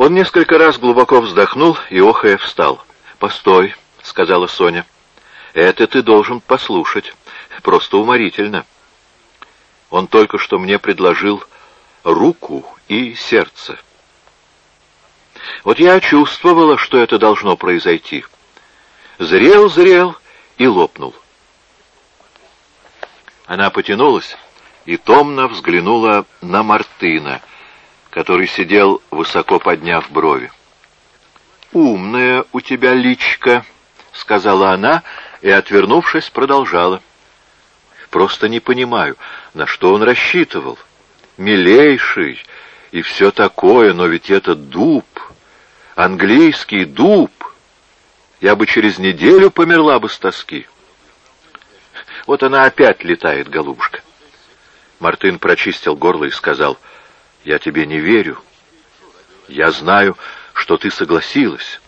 Он несколько раз глубоко вздохнул и, охая, встал. «Постой», — сказала Соня. «Это ты должен послушать. Просто уморительно. Он только что мне предложил руку и сердце. Вот я чувствовала, что это должно произойти. Зрел, зрел и лопнул. Она потянулась и томно взглянула на Мартына, который сидел, высоко подняв брови. «Умная у тебя личка», — сказала она и, отвернувшись, продолжала. «Просто не понимаю, на что он рассчитывал. Милейший и все такое, но ведь это дуб, английский дуб. Я бы через неделю померла бы с тоски». Вот она опять летает, голубушка. Мартын прочистил горло и сказал, «Я тебе не верю. Я знаю, что ты согласилась».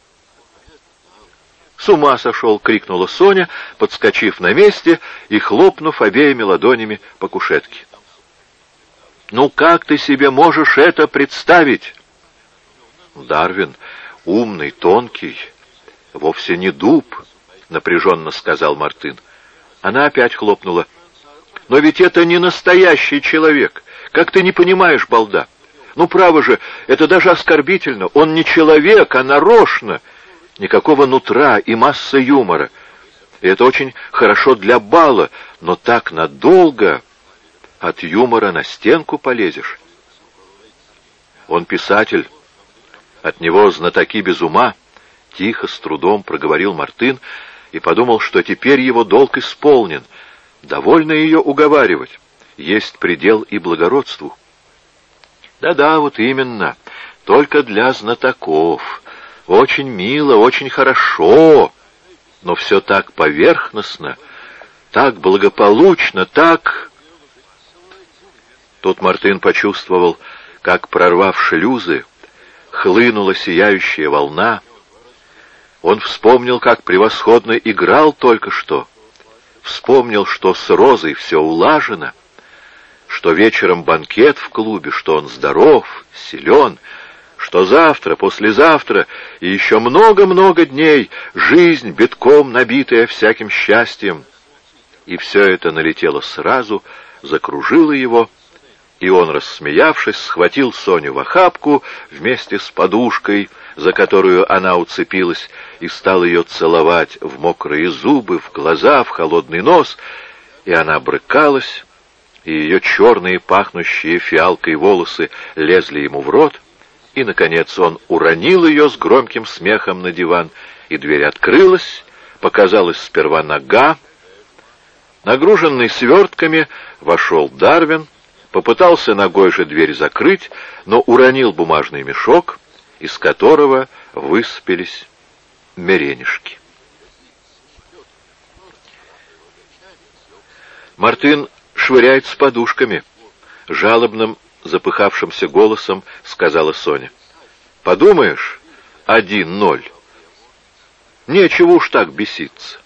«С ума сошел!» — крикнула Соня, подскочив на месте и хлопнув обеими ладонями по кушетке. «Ну как ты себе можешь это представить?» «Дарвин, умный, тонкий, вовсе не дуб», — напряженно сказал Мартын. Она опять хлопнула. «Но ведь это не настоящий человек. Как ты не понимаешь, балда? Ну, право же, это даже оскорбительно. Он не человек, а нарочно. Никакого нутра и масса юмора. И это очень хорошо для бала, но так надолго от юмора на стенку полезешь. Он писатель. От него знатоки без ума. Тихо, с трудом проговорил Мартын, и подумал, что теперь его долг исполнен. Довольно ее уговаривать. Есть предел и благородству. Да-да, вот именно. Только для знатоков. Очень мило, очень хорошо. Но все так поверхностно, так благополучно, так... Тут Мартын почувствовал, как, прорвав шлюзы, хлынула сияющая волна, он вспомнил, как превосходно играл только что. Вспомнил, что с Розой все улажено, что вечером банкет в клубе, что он здоров, силен, что завтра, послезавтра и еще много-много дней жизнь битком набитая всяким счастьем. И все это налетело сразу, закружило его, и он, рассмеявшись, схватил Соню в охапку вместе с подушкой, за которую она уцепилась, и стал ее целовать в мокрые зубы, в глаза, в холодный нос, и она брыкалась, и ее черные, пахнущие фиалкой волосы лезли ему в рот, и, наконец, он уронил ее с громким смехом на диван, и дверь открылась, показалась сперва нога, Нагруженный свертками вошел Дарвин, попытался ногой же дверь закрыть, но уронил бумажный мешок, из которого выспелись меренишки. Мартын швыряет с подушками. Жалобным, запыхавшимся голосом сказала Соня. Подумаешь, один ноль. Нечего уж так беситься.